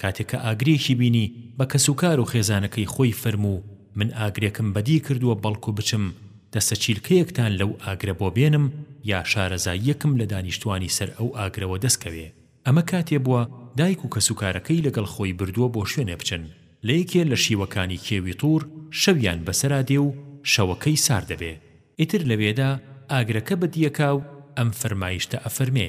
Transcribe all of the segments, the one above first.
کاتێک کە ئاگرێکی بینی بە کەسوکار و خێزانەکەی خۆی فەرموو من ئاگرێکم بەدی کردووە بەڵکو بچم دەستە چیلکەیەکتان لەو ئاگرە بۆ بێنم یا شارەزاییەکم لە دانیشتوانی سەر ئەو ئاگرەوە دەست کەوێ ئەمە کاتێ بووە دایک و کەسوکارەکەی لەگەڵ خۆی بردووە بۆ شوێنێ بچن لە یەکێ لە شیوەکانی کێوی طور شەویان بەسەرا دێ و شەوەکەی سارد دەبێ ئیتر لەوێدا ئاگرەکە بەدیەکا و ئەم فەرمایشتە ئەفەرمێ.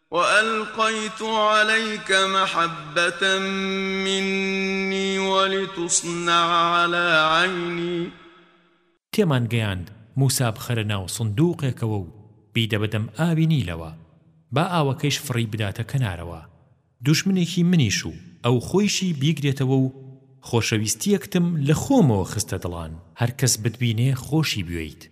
وألقیت علیک محبة منی ولتصنع علی عینی. تێمان گەیاند موسا بخەرە ناو سندووقێکەوە و بیدە بە دەم ئاوی نیلەوە، با ئاوەکەیش فڕی بداتە کەنارەوە، دوژمنێکی منیش و ئەو خۆیشی بیگرێتەوە و خۆشەویستییەکتم لە خۆمەوە خستە دڵان، هەر کەس بتبینێ خۆشی بوێیت.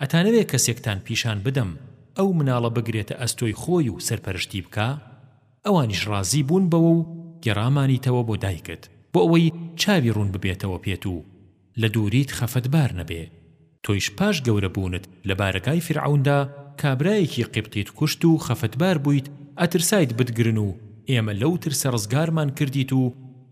ئەتانەوێ کەسێکتان پیشان بدەم ئەو مناڵە بگرێتە ئەستۆی خۆی و سەرپەرشتی بکا؟ ئەوانیش ڕازی بوون بەوە و گێڕامانیتەوە بۆ دایکت بۆ ئەوەی چاوی ڕوون ببێتەوە پێت و لە دووریت خەفەتبار نەبێ. تۆیش پاش گەورە بوونت لە بارەگای فیرعەوندا کابرایەکی قیبطیت کوشت و خەفەتبار بوویت ئەترسایت بتگرن و ئێمە لەو ترسە ڕزگارمان کردیت و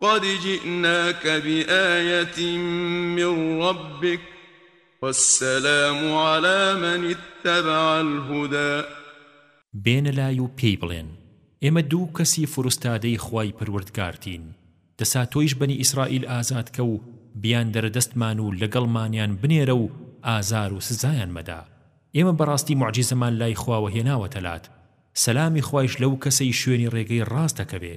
قد جئناک بآیة من ربک والسلام علی من اتبع الهدی. بێنە لای و پێی بڵێن، ئێمە دوو کەسی فروستادەی خوای پەروەردگارتین، دەسا تۆیش بەنی ئیسرائیل ئازادکە و بیاندەرە دەستمان و لەگەڵمانیان بنێرە و ئازار و سزایان مەدە، ئێمە بەڕاستی موعجیزەمان لای خواوە هێناوەتە لات، سەلامی خوایش لەو کەسەی شوێنی ڕێگەی ڕاست دەکەوێ،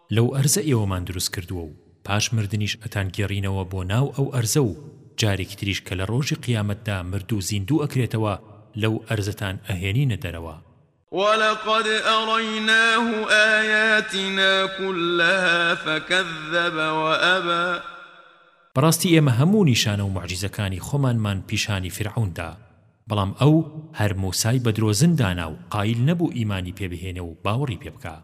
لەو ئەرزە ئێوەمان دروست کردووە و پاش مردنیش ئەتان گێڕینەوە بۆ ناو ئەو ئەرزە و جارێکی تریش کە لە ڕۆژی قیامەتدا مردوو زیندوو ئەکرێتەوە لەو ئەرزەتان ئەهێنینە دەرەوە. ولقد أریناه آیاتنا کلها فکذب وأبی. بەڕاستی ئێمە هەموو نیشانە و موعجیزەکانی خۆمانمان پیشانی فیرعەون دا، بەڵام ئەو هەر موسای بە درۆزن دانا و قایل نەبوو ئیمانی پێ بهێنێ و باوەڕی پێ بکا.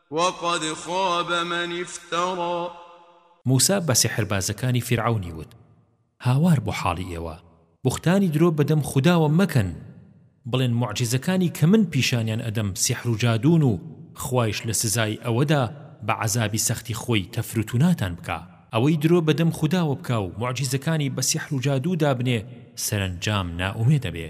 وقد خاب من افتری. موسا بە سیحربازەکانی فیرعەونی وت، هاوار بۆ حاڵی ئێوە، بوختانی درۆ بەدەم خوداوە مەکەن، بڵێن موعجیزەکانی کە من پیشانیان ئەدەم سیحر و جادوون و خوایش لە سزای ئەوەدا بە عەزابی سەختی خۆی تەفروتوناتان بکا، ئەوەی درۆ بەدەم خوداوە بکا و موعجیزەکانی بە سیحر و جادوو دابنێ سەرەنجام نائومێدەبێ.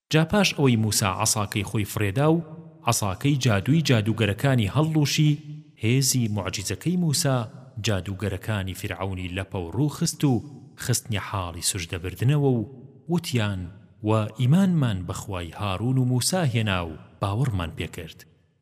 جا پاش ئەوەی موسا عەساکەی خۆی فڕێدا و عەساکەی جادووی جادووگەرەکانی هەڵڵووشی هێزی موعجیزەکەی موسا جادووگەرەکانی فیرعەونی لەپەوڕوو خست و خستنیە حاڵی سوجدە بردنەوە و وتیان وە ئیمانمان بەخوای هاڕوون و موسا هێنا و باوەڕمان پێکرد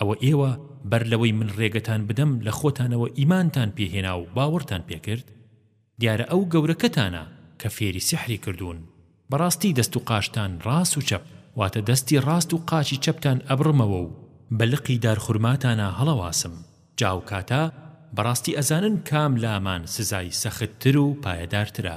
ئەوە ئێوە بەر لەوەی من ڕێگەتان بدەم لە خۆتانەوە ئیمانتان پێ هێنا و باوەڕتان پێ کرد؟ دیارە ئەو گەورەکەتانە کە فێری سیحری کردوون. بەڕاستی دەست و قاچتان ڕاست و چەپ، واتە دەستی ڕاست و قاچی چەپتان ئەبڕمەوە و بە لقی دارخورماتانا هەڵەواسم، جا ئەو کاتە بەڕاستی ئەزانن کام لامان سزای سەختتر و پایەدارترە.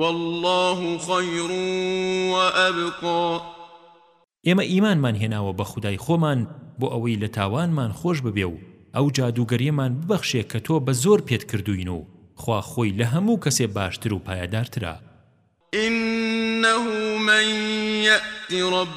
واللە خیر و ابقی. ئێمە ئیمانمان هێناوە بە خودای خۆمان بۆ ئەوەی لە تاوانمان خۆش ببێ و ئەو جادووگەریەمان ببەخشێ کە تۆ بە زۆر پێت کردووین و خوا خۆی لە هەموو کەسێ باشتر و پایەدارترە. انه من یات ربه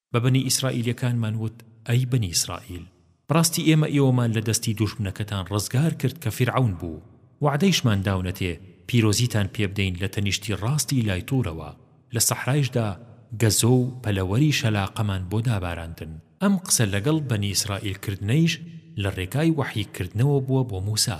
بە بەنی ئیسرائیلیەکانمان وت، ئەی بەنی ئیسرائیل، بەڕاستی ئێمە ئێوەمان لە دەستی دوژمنەکەتان ڕزگار کرد کە فیرعەون بوو، وەعدەیشمان داونەتێ پیرۆزیتان پێ بدەین لە تەنیشتی ڕاستی لای طورەوە، لە سەحرایشدا گەزۆ و پەلەوەری شەلاقەمان بۆ داباراندن، ئەم قسە لەگەڵ بەنی ئیسرائیل کردنەیش لە ڕێگای وەحی کردنەوە بووە بۆ موسا.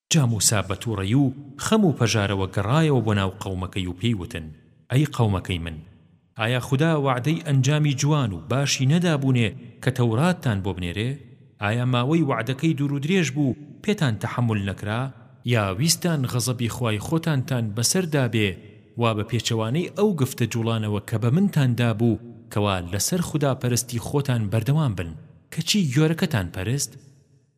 جا موسا بە تووڕەی و خەم و پەژارەوە گەڕایەوە بۆ ناو قەومەکەی و پێی وتن، ئەی قەومەکەی من! ئایا خودا وەعدەی ئەنجامی جوان و باشی نەدابوونێ کە تەوراتتان بۆ بنێرێ؟ ئایا ماوەی وەعدەکەی دوور و درێژ بوو پێتان تەحەمول نەکرا؟ یا ویستتان غەزەبی خوای خۆتانتان بەسەر دابێ وا بە پێچەوانەی ئەو گفت جووڵانەوە کە بە منتان دابوو کەوا لەسەر خودا پەرستی خۆتان بەردەوام بن کەچی گۆرەکەتان پەرست؟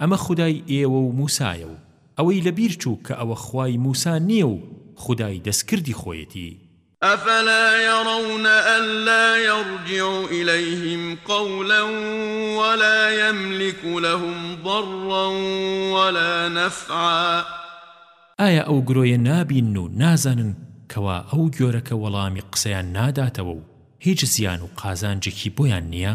ئەمە خودای ئێوە و موسایە و ئەوەی لە بیر چوو کە ئەوە خوای موسا نییە و خودای دەستکردی خۆیەتی. افلا یرون الا یرجع الیهم قولا ولا یملک لهم ضرا ولا نفعا. ئایا ئەو گرۆیە نابینن و نازانن کەوا ئەو گۆرەکە وەڵامی قسەیان ناداتەوە و هیچ زیان و قازانجێکی بۆیان نییە؟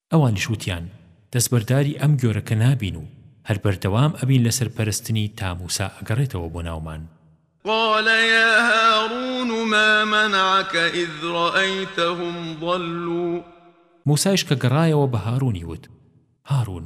ئەوانیش وتیان، دەستبەرداری ئەم گۆرەکە نابین و هەر بەردەوام ئەبین لەسەر پەرستنی تا موسا ئەگەڕێتەوە بۆ ناومان. قال يا هارون ما منعك إذ رأيتهم ضلوا. موسایش کە گەڕایەوە بە هارونی وت، هارون!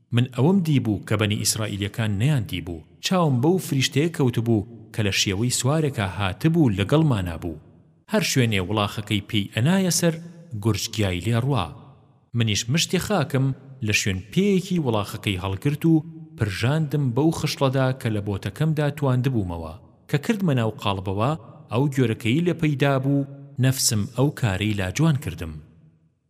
من ئەوەم دیبوو کە بەنی ئیسرائیلیەکان نەیان دیبوو چاوم بەو فریشتەیە کەوتبوو کە لە شێوەی سوارێکا هاتبوو لەگەڵمانا بوو هەر شوێنێ وڵاخەکەی پێی ئەنایە سەر گورج گیای لێ ڕوا منیش مشتی خاکم لە شوێن پێیەکی وڵاخەکەی هەڵگرت و پرژاندم بەو خشڵەدا کە لە بۆتەکەمدا تواندبوومەوە کە کردمە ناو قاڵبەوە ئەو گۆرەکەیی لە پەیدا بوو نەفسم ئەو کارەی لا جوان کردم.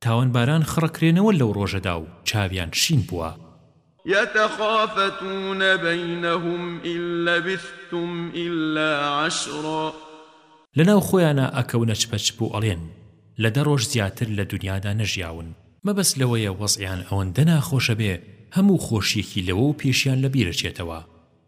تاوانباران خڕکرێنەوە لەو ڕۆژەدا و چاویان شین بووە. یتەخافتون بینهم ان لبثتم الا عشرا. لەناو خۆیانا ئەکەونە چپەچپ و ئەڵێن، لە دە ڕۆژ زیاتر لە دونیادا نەژیاون. مەبەست لەوەیە وەزعیان ئەوەندە ناخۆشە بێ هەموو خۆشیەکی لەوەو پێشیان لە بیرەچێتەوە.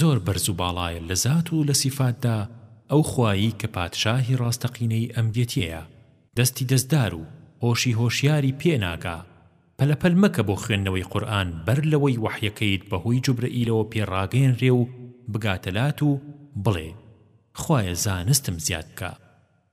زۆر بەرز و باڵایە لە زات و لە سیفاتدا ئەو خوایەی کە پادشاهی ڕاستەقینەی ئەم گێتیەیە دەستی دەستدار و هۆشی هۆشیاری پێ ناگا پەلە پەل مەکە بۆ خوێندنەوەی قورئان بەر لەوەی وەحیەکەیت بەهۆی جوبرەئیلەوە پێ ڕاگەیەنرێ و بگاتە لات و بڵێ خوایە زانستم زیاد بکە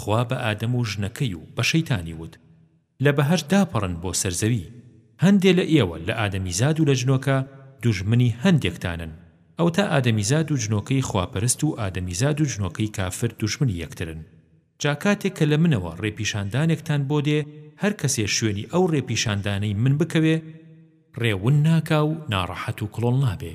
خوا بە ئادەم و ژنەکەی و بە شەیتانی وت، لە بەهەشت داپەڕن بۆ سەر زەوی، هەندێ لە ئێوە، لە ئادەمیزاد و لە جنۆکە، دوژمنی هەندێکتانن، ئەوەتا ئادەمیزاد و جنۆکەی خواپەرست و ئادەمیزاد و جنۆکەی کافر دوژمنی یەکترن، جا کاتێ کە لە منەوە ڕێپیشاندانێکتان بۆ دێ، هەر کەسێ شوێنی ئەو ڕێپیشاندانەی من بکەوێ، ڕێ ون ناکا و ناڕەحەت و کڵۆڵ نابێ.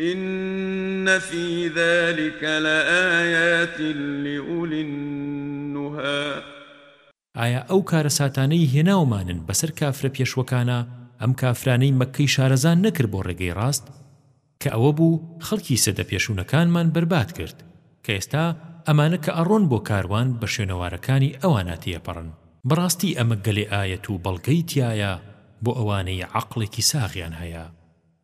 ان فی ذلک لآیات لأولی النها. ئایا ئەو کارەساتانەی هێناومانن بەسەر کافرە پێشوەکانا ئەم کافرانەی مەککەی شارەزا نەکرد بۆ ڕێگەی ڕاست کە ئەوە بوو خەڵکی سەدە پێشونەکانمان بەرباد کرد کە ئێستا ئەمانە کە ئەڕۆن بۆ کاروان بە شوێنەوارەکانی ئەوانا تێئەپەڕن بەڕاستی ئەمە گەلێ ئایەت و بەڵگەی تیایە بۆ ئەوانەی عەقڵێکی ساغیان هەیە.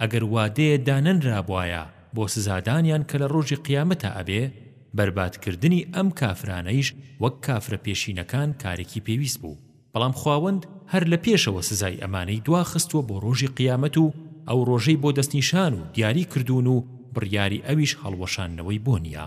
ئەگەر وادەیە دانەنرابوایە بۆ سزادانیان کە لە ڕۆژی قیامەتا ئەبێ، بەربادکردنی ئەم کافرانەیش وەک کافرە پێشینەکان کارێکی پێویست بوو، بەڵام خواوەند هەر لە پێشەوە سزای ئەمانەی دواخستووە بۆ ڕۆژی قیامەت و ئەو ڕۆژەی بۆ دەستنیشان و دیاری کردوون و بڕیاری ئەویش هەڵوەشاندنەوەی بۆ نییە.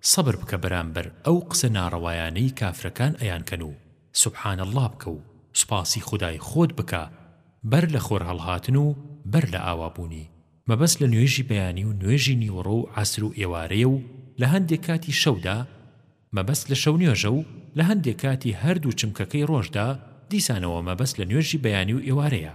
سەبر بکە بەرامبەر ئەو قسە ناڕەوایانەی کافرەکان ئەیانکەن و سبحان اللە بکە و سوپاسی خودای خۆت بکە بەر لە خۆرهەڵهاتن و بەر لە ئاوابوونی مەبەست لە نوێژی بەیانی و نوێژی نیوەڕۆ و عەسر و ئێوارەیە و لە هەندێ کاتی شەودا مەبەست لە شەونوێژە و لە هەندێ کاتی هەردوو چمکەکەی ڕۆژدا دیسانەوە مەبەست لە نوێژی بەیانی و ئێوارەیە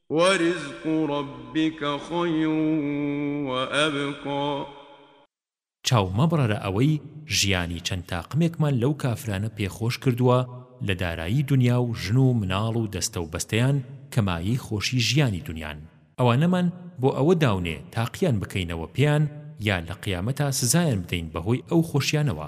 وَرِزْقُ رَبِّکَ خَیْرٌ وَئَبْقَا. چاو مەبڕە لە ئەوەی ژیانی چەند تاقمێکمان لەو کافرانە پێ خۆش کردووە لە دارایی دونیا و ژن و مناڵ و دەستە و بەستەیان کە مایەی خۆشی ژیانی دونیان ئەوانەمان بۆ ئەوە داونێ تاقیان بکەینەوە پێیان یا لە قیامەتا سزایان بدەین بەهۆی ئەو خۆشیانەوە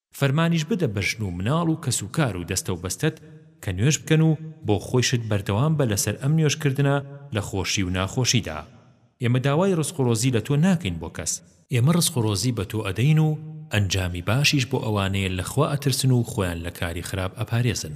فەرمانیش بدە بە ژن و مناڵ و کەس و کار و دەستە و بەستەت کە نوێژ بکەن و بۆ خۆیشت بەردەوام بە لەسەر ئەم نوێژ کردنە لە خۆشی و ناخۆشیدا ئێمە داوای ڕزق و ڕۆزی لە تۆ ناکەین بۆ کەس، ئێمە ڕزق و ڕۆزی بە تۆ ئەدەین و ئەنجامی باشیش بۆ ئەوانەیە لە خوا ئەترسن و خۆیان لە کاری خراپ ئەپارێزن.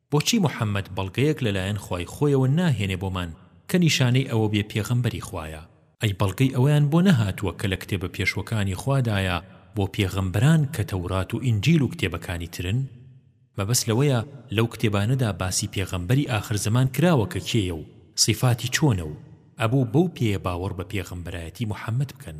بۆچی محمد بەڵگەیەک لەلایەن خوای خۆیەوە ناهێنێ بۆمان کە نیشانەی ئەوە بێ پێغەمبەری خوایە؟ ئەی بەڵگەی ئەوەیان بۆ نەهاتووە کە لە کتێبە پێشوەکانی خوادایە بۆ پێغەمبەران کە تەورات و ئینجیل و کتێبەکانی ترن؟ مەبەست لەوەیە لەو کتێبانەدا باسی پێغەمبەری ئاخر زەمان کراوە کە کێیە و سیفاتی چۆنە و ئەبوو بەو پێیە باوەڕ بە پێغەمبەرایەتی محمد بکەن.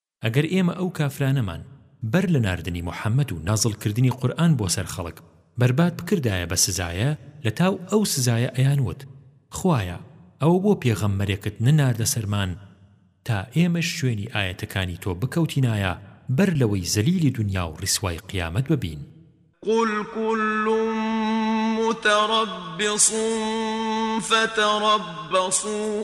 ئەگەر ئێمە ئەو کافرانەمان بەر لە ناردنی محمد و نازڵ کردنی قورئان بۆ سەر خەڵک بەرباد بکردایە بە سزایە لەتاو ئەو سزایە ئەیان وت خوایە ئەوە بۆ پێغەممەرێکت نەناردە سەرمان تا ئێمەش شوێنی ئایەتەکانی تۆ بکەوتینایە بەر لەوەی زەلیلی دونیا و ڕیسوای قیامەت ببین. قل كل متربص فتربصوا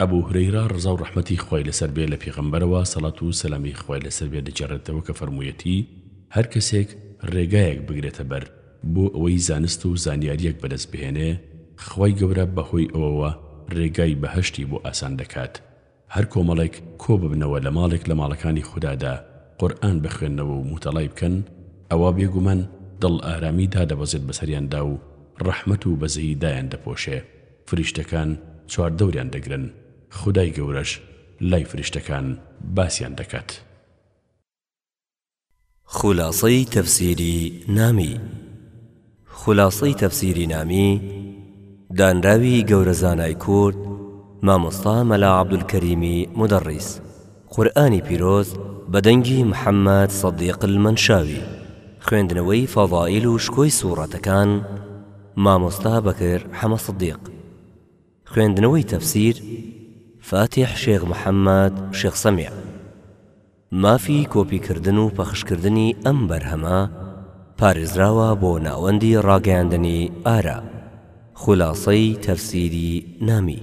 ئەبو هورەیرە ڕەزا و ڕەحمەتی خوای لەسەر بێ لە پێغەمبەرەوە سەڵات و سەلامی خوای لەسەر بێ دەگێڕێتەوە کە فەرموویەتی، هەر کەسێک ڕێگایەک بگرێتە بەر بۆ ئەوەی زانست و زانیارییەک بەدەست بهێنێ، خوای گەورە بە هۆی ئەوەوە ڕێگای بەهەشتی بۆ ئاسان دەکات. هەر کۆمەڵێک کۆ ببنەوە لە ماڵێک لە ماڵەکانی خودادا قورئان بخوێننەوە و موتەڵای بکەن، ئەوا بێگومان دڵ ئارامی دادەبەزێت بەسەریاندا و ڕەحمەت و بەزەیی دایان دەپۆشێ. فریشتەکان چوار دەوریان دەگرن خودای گەورەش لای فریشتەکان باسیان دەکات. خولاسەی تەفسیری نامی خولاسەی تەفسیری نامی دانراوی گەورە زانای کورد مامۆستا مەلا عەبدولکەریمی مودەڕیس. قورئانی پیرۆز بە دەنگی محمد صدیق المنشاوی خوێندنەوەی فەضائیل و شکۆی سوڕەتەکان مامۆستا بەکر حەمە صدیق خوێندنەوەی تەفسیر فاتیح شێخ محمد شێخ سەمیع مافی کۆپی کردن و پەخش کردنی ئەم بەرهەمە پارێزراوە بۆ ناوەندی ڕاگەیاندنی ئارا خولاسەی تەفسیری نامی.